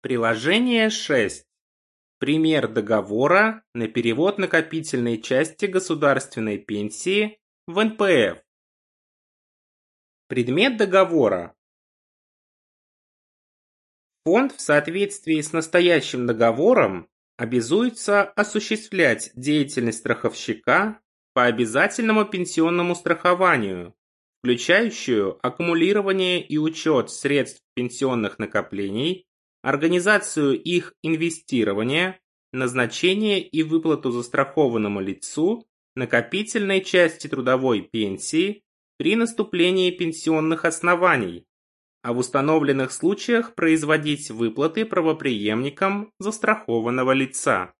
Приложение 6. Пример договора на перевод накопительной части государственной пенсии в НПФ. Предмет договора. Фонд в соответствии с настоящим договором обязуется осуществлять деятельность страховщика по обязательному пенсионному страхованию, включающую аккумулирование и учет средств пенсионных накоплений организацию их инвестирования, назначение и выплату застрахованному лицу накопительной части трудовой пенсии при наступлении пенсионных оснований, а в установленных случаях производить выплаты правопреемникам застрахованного лица.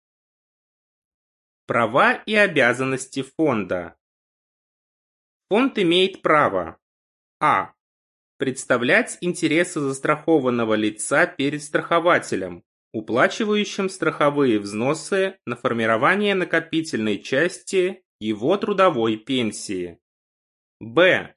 Права и обязанности фонда. Фонд имеет право а представлять интересы застрахованного лица перед страхователем, уплачивающим страховые взносы на формирование накопительной части его трудовой пенсии. Б.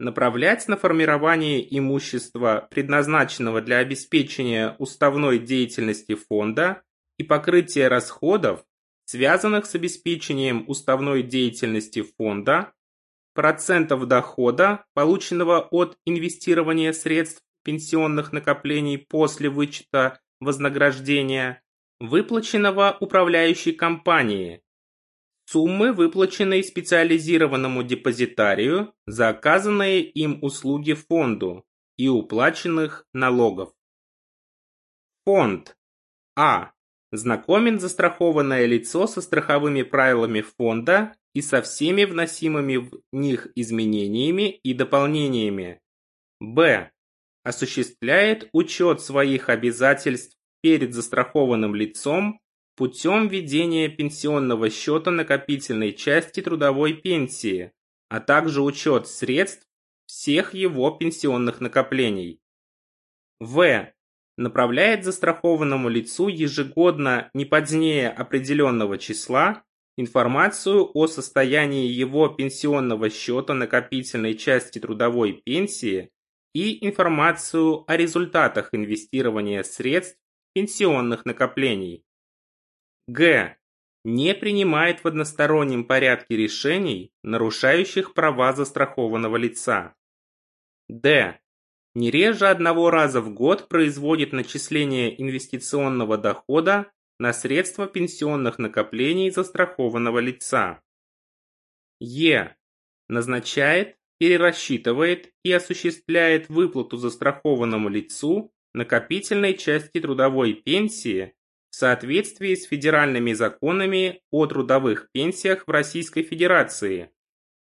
Направлять на формирование имущества, предназначенного для обеспечения уставной деятельности фонда и покрытия расходов, связанных с обеспечением уставной деятельности фонда, процентов дохода, полученного от инвестирования средств пенсионных накоплений после вычета вознаграждения, выплаченного управляющей компании, суммы, выплаченные специализированному депозитарию за оказанные им услуги фонду и уплаченных налогов. Фонд А. Знакомит застрахованное лицо со страховыми правилами фонда и со всеми вносимыми в них изменениями и дополнениями. Б. Осуществляет учет своих обязательств перед застрахованным лицом путем ведения пенсионного счета накопительной части трудовой пенсии, а также учет средств всех его пенсионных накоплений. В. Направляет застрахованному лицу ежегодно не позднее определенного числа информацию о состоянии его пенсионного счета накопительной части трудовой пенсии и информацию о результатах инвестирования средств пенсионных накоплений. Г. Не принимает в одностороннем порядке решений, нарушающих права застрахованного лица. Д. Не реже одного раза в год производит начисление инвестиционного дохода на средства пенсионных накоплений застрахованного лица. Е. Назначает, перерасчитывает и осуществляет выплату застрахованному лицу накопительной части трудовой пенсии в соответствии с федеральными законами о трудовых пенсиях в Российской Федерации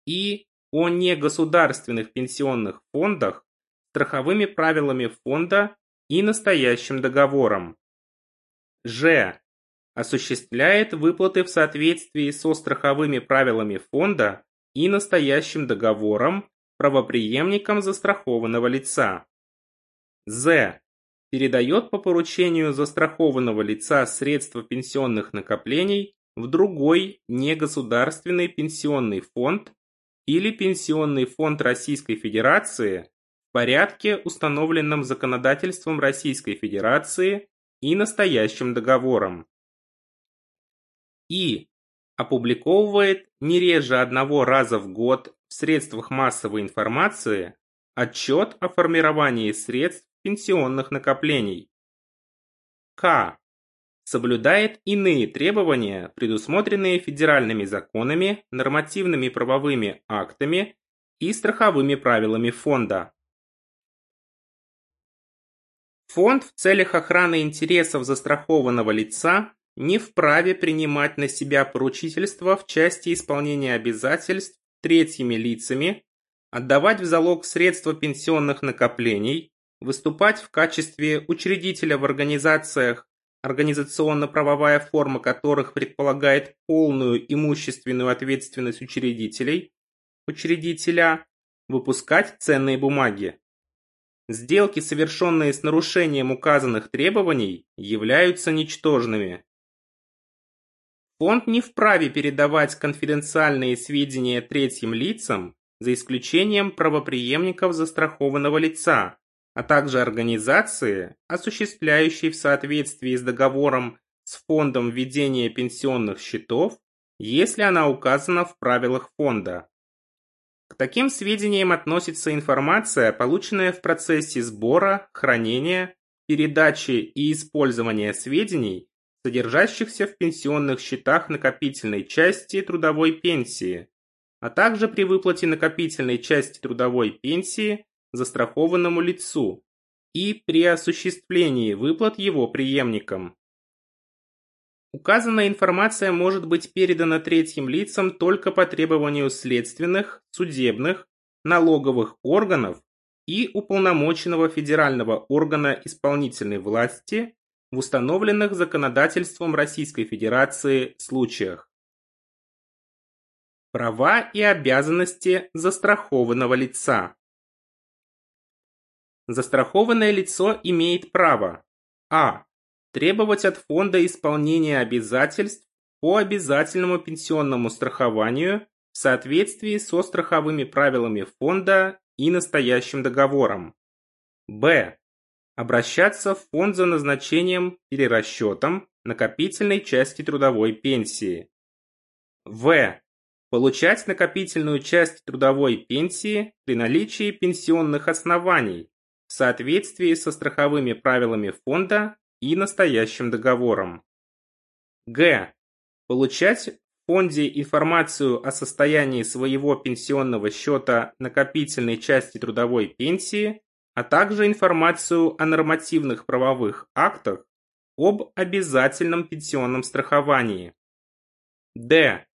и о негосударственных пенсионных фондах, страховыми правилами фонда и настоящим договором. Ж. Осуществляет выплаты в соответствии со страховыми правилами фонда и настоящим договором правопреемникам застрахованного лица. З. Передает по поручению застрахованного лица средства пенсионных накоплений в другой негосударственный пенсионный фонд или Пенсионный фонд Российской Федерации в порядке, установленном законодательством Российской Федерации и настоящим договором. И опубликовывает не реже одного раза в год в средствах массовой информации отчет о формировании средств пенсионных накоплений. К. Соблюдает иные требования, предусмотренные федеральными законами, нормативными правовыми актами и страховыми правилами фонда. Фонд в целях охраны интересов застрахованного лица не вправе принимать на себя поручительство в части исполнения обязательств третьими лицами, отдавать в залог средства пенсионных накоплений, выступать в качестве учредителя в организациях, организационно-правовая форма которых предполагает полную имущественную ответственность учредителей, учредителя, выпускать ценные бумаги. Сделки, совершенные с нарушением указанных требований, являются ничтожными. Фонд не вправе передавать конфиденциальные сведения третьим лицам, за исключением правопреемников застрахованного лица, а также организации, осуществляющей в соответствии с договором с фондом ведения пенсионных счетов, если она указана в правилах фонда. К таким сведениям относится информация, полученная в процессе сбора, хранения, передачи и использования сведений, содержащихся в пенсионных счетах накопительной части трудовой пенсии, а также при выплате накопительной части трудовой пенсии застрахованному лицу и при осуществлении выплат его преемникам. Указанная информация может быть передана третьим лицам только по требованию следственных, судебных, налоговых органов и уполномоченного федерального органа исполнительной власти в установленных законодательством Российской Федерации случаях. Права и обязанности застрахованного лица Застрахованное лицо имеет право а требовать от фонда исполнения обязательств по обязательному пенсионному страхованию в соответствии со страховыми правилами фонда и настоящим договором. Б. Обращаться в фонд за назначением или расчетом накопительной части трудовой пенсии. В. Получать накопительную часть трудовой пенсии при наличии пенсионных оснований в соответствии со страховыми правилами фонда и настоящим договором. Г. Получать в фонде информацию о состоянии своего пенсионного счета накопительной части трудовой пенсии, а также информацию о нормативных правовых актах об обязательном пенсионном страховании. Д.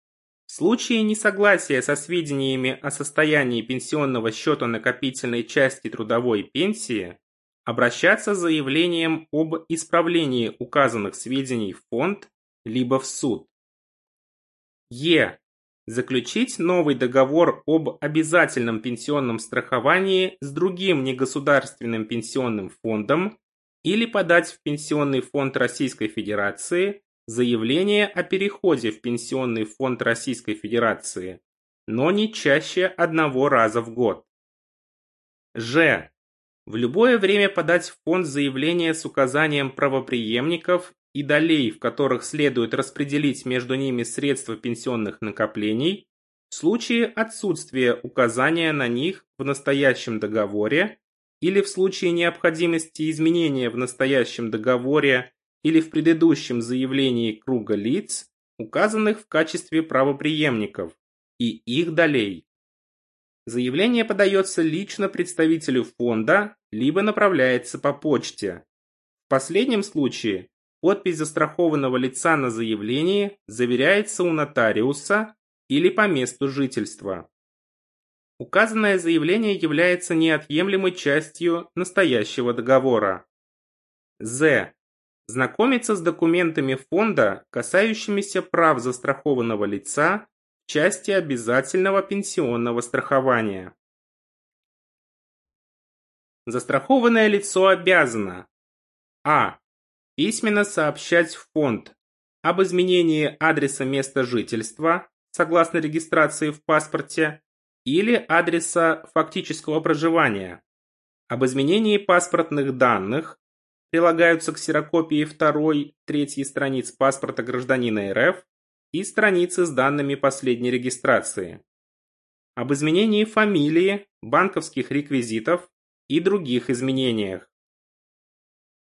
В случае несогласия со сведениями о состоянии пенсионного счета накопительной части трудовой пенсии, обращаться с заявлением об исправлении указанных сведений в фонд либо в суд. Е. Заключить новый договор об обязательном пенсионном страховании с другим негосударственным пенсионным фондом или подать в Пенсионный фонд Российской Федерации заявление о переходе в Пенсионный фонд Российской Федерации, но не чаще одного раза в год. Ж в любое время подать в фонд заявление с указанием правопреемников и долей, в которых следует распределить между ними средства пенсионных накоплений, в случае отсутствия указания на них в настоящем договоре или в случае необходимости изменения в настоящем договоре или в предыдущем заявлении круга лиц, указанных в качестве правопреемников, и их долей. Заявление подается лично представителю фонда, либо направляется по почте. В последнем случае подпись застрахованного лица на заявлении заверяется у нотариуса или по месту жительства. Указанное заявление является неотъемлемой частью настоящего договора. З. Знакомиться с документами фонда, касающимися прав застрахованного лица части обязательного пенсионного страхования. Застрахованное лицо обязано а. Письменно сообщать в фонд об изменении адреса места жительства согласно регистрации в паспорте или адреса фактического проживания, об изменении паспортных данных, прилагаются ксерокопии 2-3 страниц паспорта гражданина РФ и страницы с данными последней регистрации, об изменении фамилии, банковских реквизитов и других изменениях.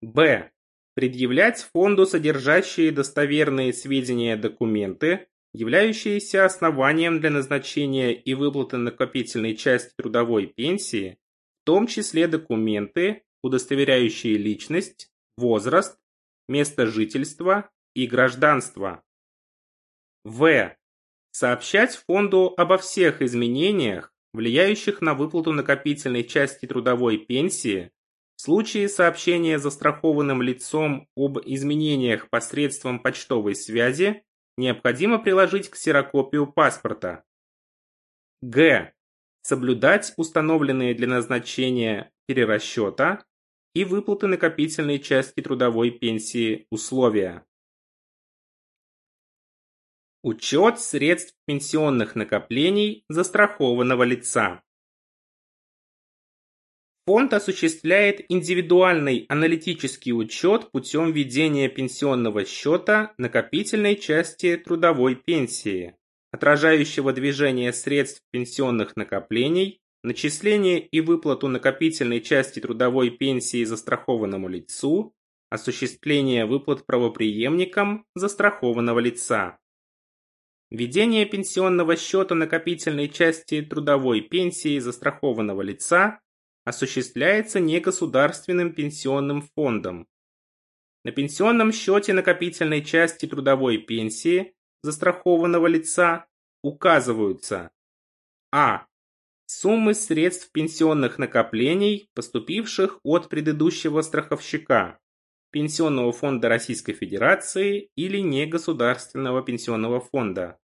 Б. Предъявлять фонду содержащие достоверные сведения документы, являющиеся основанием для назначения и выплаты накопительной части трудовой пенсии, в том числе документы, удостоверяющие личность, возраст, место жительства и гражданство. В. Сообщать фонду обо всех изменениях, влияющих на выплату накопительной части трудовой пенсии, в случае сообщения застрахованным лицом об изменениях посредством почтовой связи необходимо приложить ксерокопию паспорта. Г. Соблюдать установленные для назначения перерасчета и выплаты накопительной части трудовой пенсии условия. Учет средств пенсионных накоплений застрахованного лица. Фонд осуществляет индивидуальный аналитический учет путем ведения пенсионного счета накопительной части трудовой пенсии, отражающего движение средств пенсионных накоплений, начисление и выплату накопительной части трудовой пенсии застрахованному лицу, осуществление выплат правопреемникам застрахованного лица. Ведение пенсионного счета накопительной части трудовой пенсии застрахованного лица осуществляется негосударственным пенсионным фондом. На пенсионном счете накопительной части трудовой пенсии застрахованного лица указываются а. Суммы средств пенсионных накоплений, поступивших от предыдущего страховщика, Пенсионного фонда Российской Федерации или негосударственного пенсионного фонда.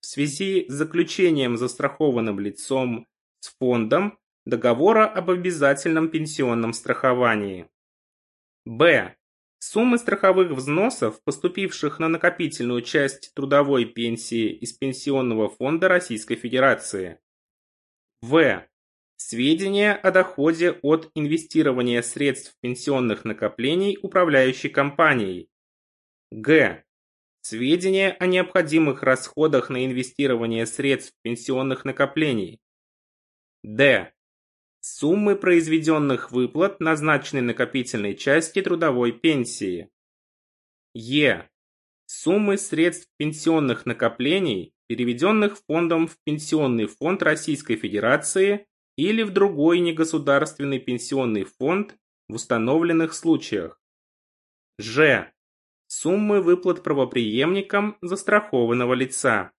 В связи с заключением застрахованным лицом с фондом договора об обязательном пенсионном страховании. Б. Суммы страховых взносов, поступивших на накопительную часть трудовой пенсии из Пенсионного фонда Российской Федерации. В. Сведения о доходе от инвестирования средств пенсионных накоплений управляющей компанией. Г. Сведения о необходимых расходах на инвестирование средств пенсионных накоплений. Д. Суммы произведенных выплат назначенной накопительной части трудовой пенсии. Е. Суммы средств пенсионных накоплений, переведенных фондом в Пенсионный фонд Российской Федерации или в другой негосударственный пенсионный фонд в установленных случаях. Ж. Суммы выплат правопреемникам застрахованного лица.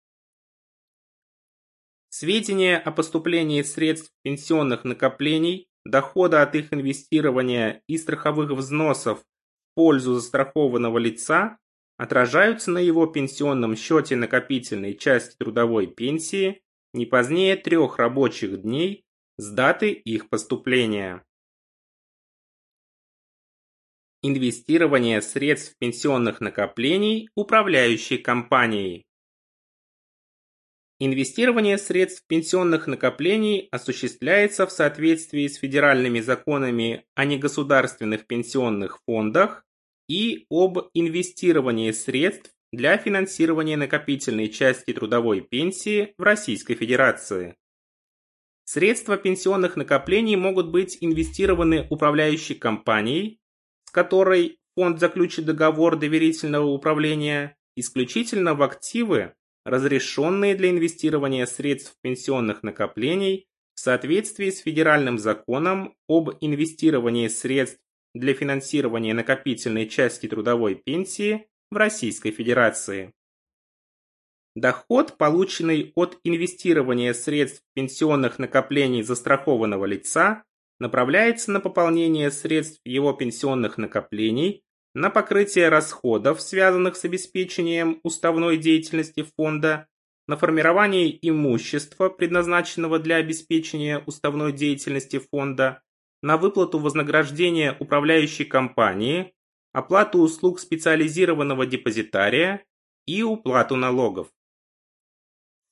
Сведения о поступлении средств пенсионных накоплений, дохода от их инвестирования и страховых взносов в пользу застрахованного лица отражаются на его пенсионном счете накопительной части трудовой пенсии не позднее трех рабочих дней с даты их поступления. Инвестирование средств пенсионных накоплений управляющей компанией. Инвестирование средств пенсионных накоплений осуществляется в соответствии с федеральными законами о негосударственных пенсионных фондах и об инвестировании средств для финансирования накопительной части трудовой пенсии в Российской Федерации. Средства пенсионных накоплений могут быть инвестированы управляющей компанией, с которой фонд заключит договор доверительного управления, исключительно в активы, разрешенные для инвестирования средств пенсионных накоплений в соответствии с федеральным законом об инвестировании средств для финансирования накопительной части трудовой пенсии в Российской Федерации. Доход, полученный от инвестирования средств пенсионных накоплений застрахованного лица, направляется на пополнение средств его пенсионных накоплений на покрытие расходов, связанных с обеспечением уставной деятельности фонда, на формирование имущества, предназначенного для обеспечения уставной деятельности фонда, на выплату вознаграждения управляющей компании, оплату услуг специализированного депозитария и уплату налогов.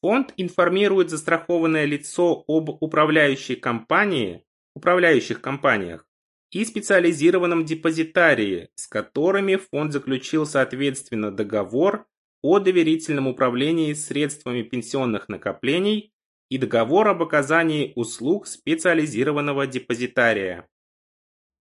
Фонд информирует застрахованное лицо об управляющей компании, управляющих компаниях, и специализированном депозитарии, с которыми фонд заключил соответственно договор о доверительном управлении средствами пенсионных накоплений и договор об оказании услуг специализированного депозитария.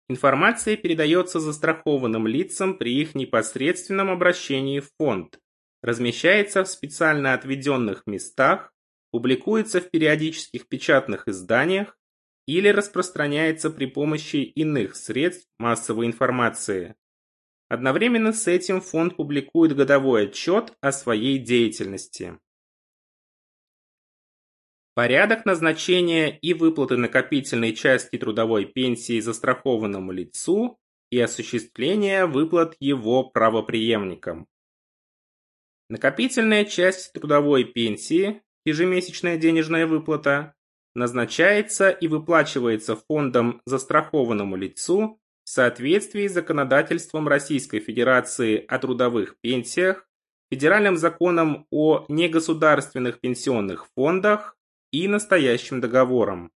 Информация передается застрахованным лицам при их непосредственном обращении в фонд, размещается в специально отведенных местах, публикуется в периодических печатных изданиях или распространяется при помощи иных средств массовой информации. Одновременно с этим фонд публикует годовой отчет о своей деятельности. Порядок назначения и выплаты накопительной части трудовой пенсии застрахованному лицу и осуществления выплат его правопреемникам. Накопительная часть трудовой пенсии, ежемесячная денежная выплата, назначается и выплачивается фондом застрахованному лицу в соответствии с законодательством Российской Федерации о трудовых пенсиях, Федеральным законом о негосударственных пенсионных фондах и настоящим договором.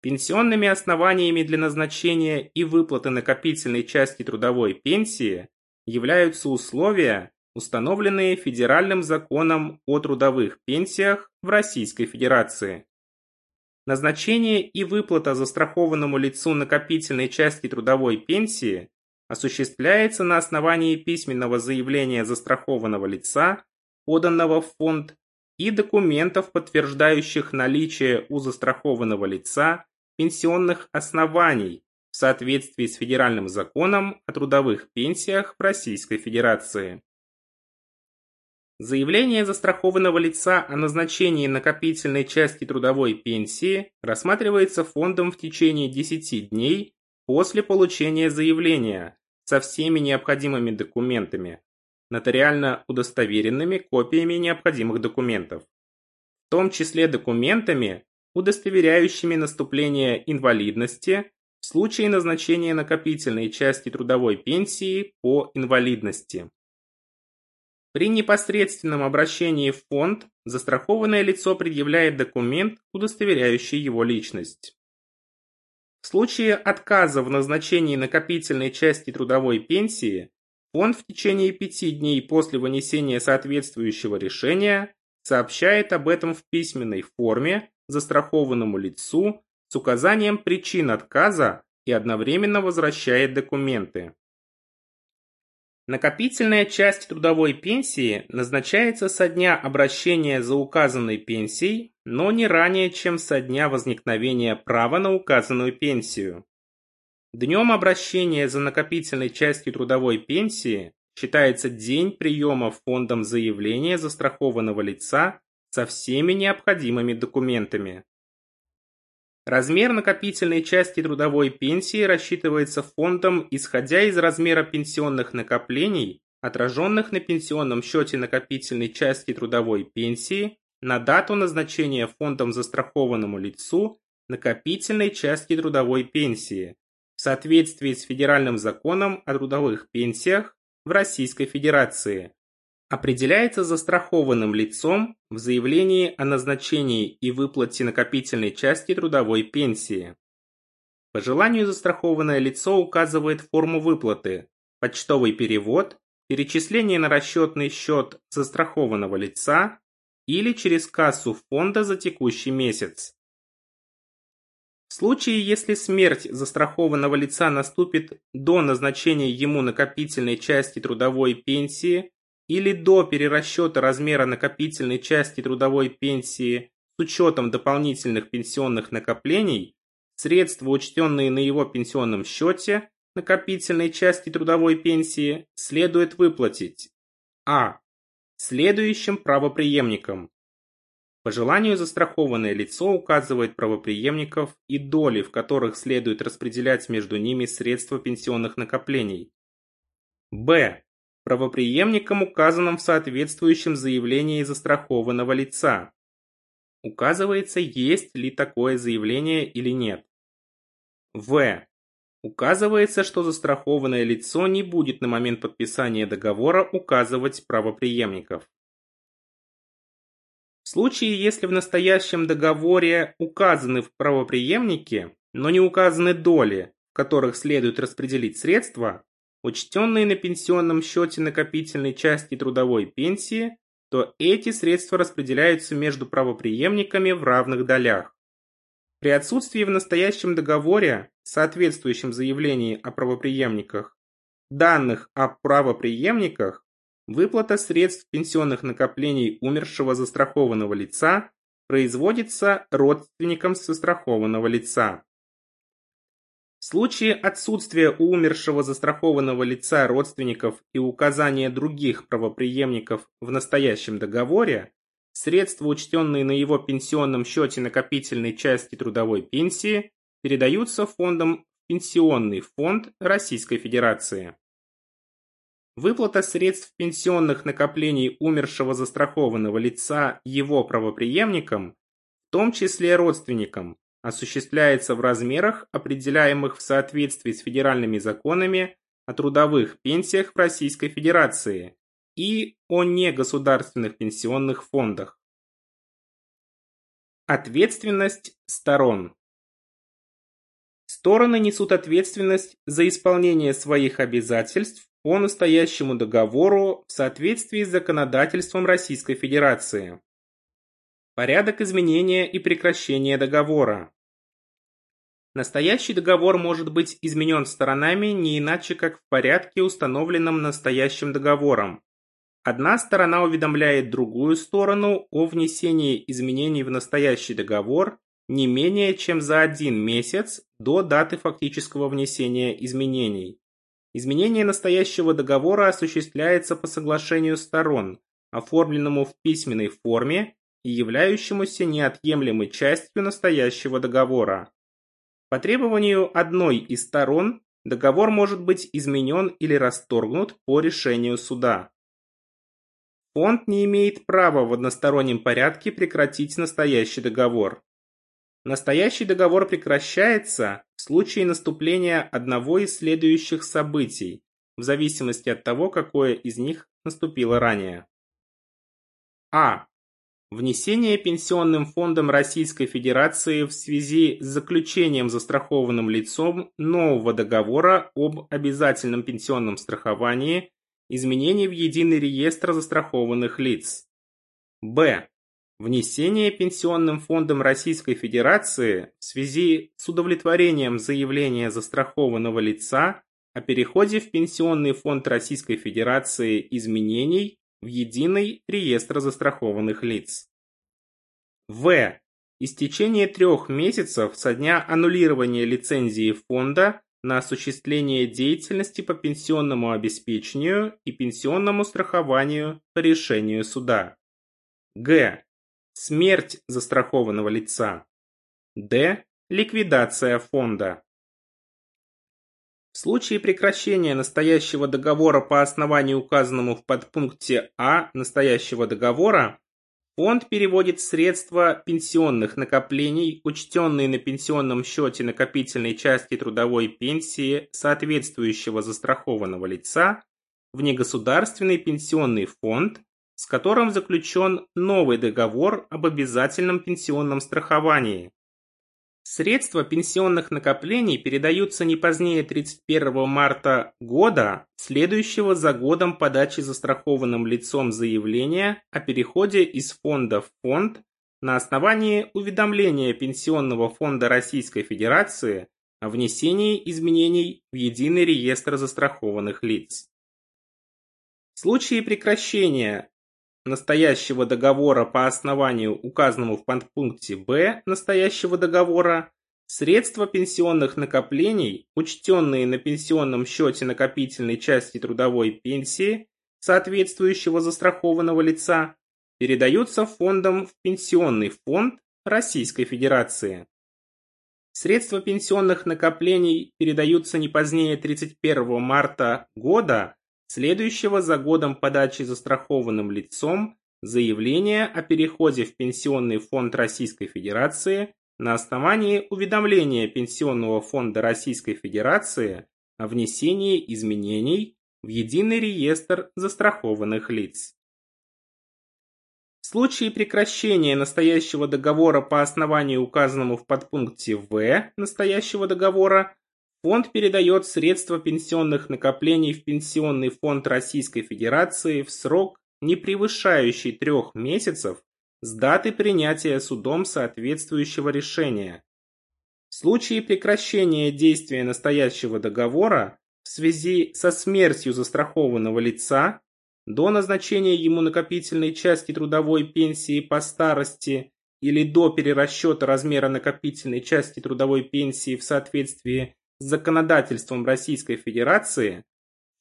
Пенсионными основаниями для назначения и выплаты накопительной части трудовой пенсии являются условия, установленные Федеральным законом о трудовых пенсиях в Российской Федерации. Назначение и выплата застрахованному лицу накопительной части трудовой пенсии осуществляется на основании письменного заявления застрахованного лица, поданного в фонд, и документов, подтверждающих наличие у застрахованного лица пенсионных оснований в соответствии с Федеральным законом о трудовых пенсиях в Российской Федерации. Заявление застрахованного лица о назначении накопительной части трудовой пенсии рассматривается фондом в течение 10 дней после получения заявления со всеми необходимыми документами, нотариально удостоверенными копиями необходимых документов, в том числе документами, удостоверяющими наступление инвалидности в случае назначения накопительной части трудовой пенсии по инвалидности. При непосредственном обращении в фонд застрахованное лицо предъявляет документ, удостоверяющий его личность. В случае отказа в назначении накопительной части трудовой пенсии фонд в течение пяти дней после вынесения соответствующего решения сообщает об этом в письменной форме застрахованному лицу с указанием причин отказа и одновременно возвращает документы. Накопительная часть трудовой пенсии назначается со дня обращения за указанной пенсией, но не ранее, чем со дня возникновения права на указанную пенсию. Днем обращения за накопительной частью трудовой пенсии считается день приема фондом заявления застрахованного лица со всеми необходимыми документами. Размер накопительной части трудовой пенсии рассчитывается фондом, исходя из размера пенсионных накоплений, отраженных на пенсионном счете накопительной части трудовой пенсии на дату назначения фондом застрахованному лицу накопительной части трудовой пенсии в соответствии с Федеральным законом о трудовых пенсиях в Российской Федерации определяется застрахованным лицом в заявлении о назначении и выплате накопительной части трудовой пенсии. По желанию застрахованное лицо указывает форму выплаты, почтовый перевод, перечисление на расчетный счет застрахованного лица или через кассу фонда за текущий месяц. В случае, если смерть застрахованного лица наступит до назначения ему накопительной части трудовой пенсии или до перерасчета размера накопительной части трудовой пенсии с учетом дополнительных пенсионных накоплений, средства, учтенные на его пенсионном счете накопительной части трудовой пенсии, следует выплатить а. следующим правопреемникам. По желанию застрахованное лицо указывает правопреемников и доли, в которых следует распределять между ними средства пенсионных накоплений. Б правопреемником, указанным в соответствующем заявлении застрахованного лица. Указывается, есть ли такое заявление или нет. В. Указывается, что застрахованное лицо не будет на момент подписания договора указывать правопреемников. В случае, если в настоящем договоре указаны в правопреемнике, но не указаны доли, в которых следует распределить средства, учтенные на пенсионном счете накопительной части трудовой пенсии, то эти средства распределяются между правопреемниками в равных долях. При отсутствии в настоящем договоре, соответствующем заявлении о правопреемниках, данных о правопреемниках, выплата средств пенсионных накоплений умершего застрахованного лица производится родственникам застрахованного лица. В случае отсутствия у умершего застрахованного лица родственников и указания других правопреемников в настоящем договоре, средства, учтенные на его пенсионном счете накопительной части трудовой пенсии, передаются фондом в Пенсионный фонд Российской Федерации. Выплата средств пенсионных накоплений умершего застрахованного лица его правопреемникам, в том числе родственникам, осуществляется в размерах, определяемых в соответствии с федеральными законами о трудовых пенсиях в Российской Федерации и о негосударственных пенсионных фондах. Ответственность сторон Стороны несут ответственность за исполнение своих обязательств по настоящему договору в соответствии с законодательством Российской Федерации. Порядок изменения и прекращения договора. Настоящий договор может быть изменен сторонами не иначе как в порядке, установленном настоящим договором. Одна сторона уведомляет другую сторону о внесении изменений в настоящий договор не менее чем за один месяц до даты фактического внесения изменений. Изменение настоящего договора осуществляется по соглашению сторон, оформленному в письменной форме и являющемуся неотъемлемой частью настоящего договора. По требованию одной из сторон договор может быть изменен или расторгнут по решению суда. Фонд не имеет права в одностороннем порядке прекратить настоящий договор. Настоящий договор прекращается в случае наступления одного из следующих событий, в зависимости от того, какое из них наступило ранее. А. Внесение Пенсионным фондом Российской Федерации в связи с заключением застрахованным лицом нового договора об обязательном пенсионном страховании Изменений в Единый реестр застрахованных лиц. Б. Внесение Пенсионным фондом Российской Федерации в связи с удовлетворением заявления застрахованного лица о переходе в Пенсионный фонд Российской Федерации изменений в Единый реестр застрахованных лиц. В. Истечение трех месяцев со дня аннулирования лицензии фонда на осуществление деятельности по пенсионному обеспечению и пенсионному страхованию по решению суда. Г. Смерть застрахованного лица. Д. Ликвидация фонда. В случае прекращения настоящего договора по основанию указанному в подпункте А настоящего договора Фонд переводит средства пенсионных накоплений, учтенные на пенсионном счете накопительной части трудовой пенсии соответствующего застрахованного лица, в негосударственный пенсионный фонд, с которым заключен новый договор об обязательном пенсионном страховании, Средства пенсионных накоплений передаются не позднее 31 марта года, следующего за годом подачи застрахованным лицом заявления о переходе из фонда в фонд на основании уведомления Пенсионного фонда Российской Федерации о внесении изменений в Единый реестр застрахованных лиц. В случае прекращения настоящего договора по основанию, указанному в подпункте Б настоящего договора, средства пенсионных накоплений, учтенные на пенсионном счете накопительной части трудовой пенсии соответствующего застрахованного лица, передаются фондом в Пенсионный фонд Российской Федерации. Средства пенсионных накоплений передаются не позднее 31 марта года следующего за годом подачи застрахованным лицом заявления о переходе в Пенсионный фонд Российской Федерации на основании уведомления Пенсионного фонда Российской Федерации о внесении изменений в Единый реестр застрахованных лиц. В случае прекращения настоящего договора по основанию указанному в подпункте В настоящего договора Фонд передает средства пенсионных накоплений в Пенсионный фонд Российской Федерации в срок, не превышающий трех месяцев с даты принятия судом соответствующего решения. В случае прекращения действия настоящего договора в связи со смертью застрахованного лица до назначения ему накопительной части трудовой пенсии по старости или до перерасчета размера накопительной части трудовой пенсии в соответствии законодательством Российской Федерации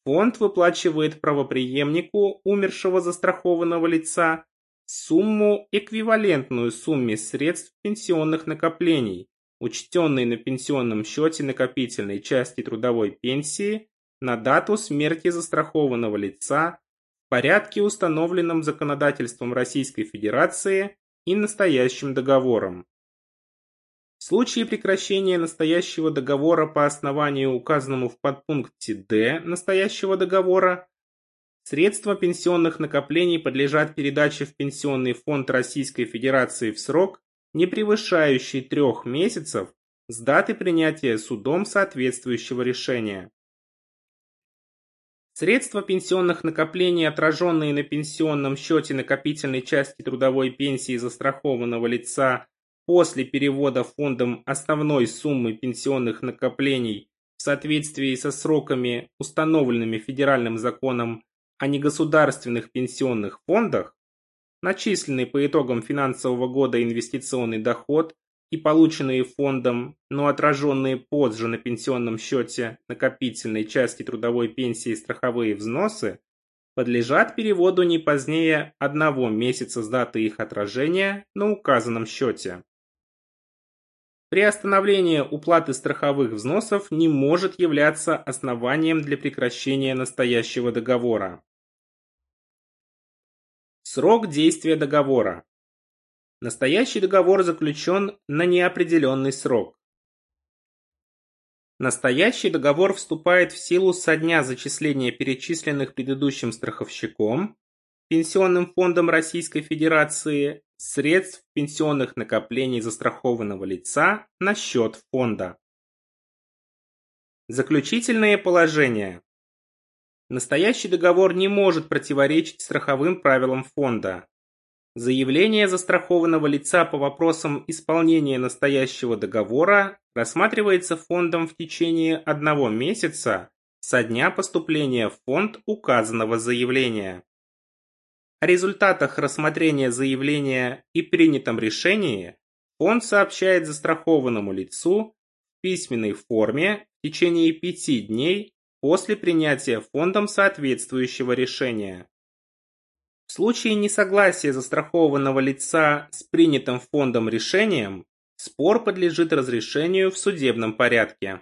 фонд выплачивает правопреемнику умершего застрахованного лица сумму, эквивалентную сумме средств пенсионных накоплений, учтенной на пенсионном счете накопительной части трудовой пенсии на дату смерти застрахованного лица в порядке, установленном законодательством Российской Федерации и настоящим договором. В случае прекращения настоящего договора по основанию, указанному в подпункте Д настоящего договора, средства пенсионных накоплений подлежат передаче в Пенсионный фонд Российской Федерации в срок, не превышающий трех месяцев с даты принятия судом соответствующего решения. Средства пенсионных накоплений, отраженные на пенсионном счете накопительной части трудовой пенсии застрахованного лица после перевода фондом основной суммы пенсионных накоплений в соответствии со сроками, установленными федеральным законом о негосударственных пенсионных фондах, начисленный по итогам финансового года инвестиционный доход и полученные фондом, но отраженные позже на пенсионном счете накопительной части трудовой пенсии страховые взносы, подлежат переводу не позднее одного месяца с даты их отражения на указанном счете. Приостановление уплаты страховых взносов не может являться основанием для прекращения настоящего договора. Срок действия договора. Настоящий договор заключен на неопределенный срок. Настоящий договор вступает в силу со дня зачисления перечисленных предыдущим страховщиком, Пенсионным фондом Российской Федерации средств пенсионных накоплений застрахованного лица на счет фонда. Заключительные положения. Настоящий договор не может противоречить страховым правилам фонда. Заявление застрахованного лица по вопросам исполнения настоящего договора рассматривается фондом в течение одного месяца со дня поступления в фонд указанного заявления. О результатах рассмотрения заявления и принятом решении фонд сообщает застрахованному лицу в письменной форме в течение пяти дней после принятия фондом соответствующего решения. В случае несогласия застрахованного лица с принятым фондом решением, спор подлежит разрешению в судебном порядке.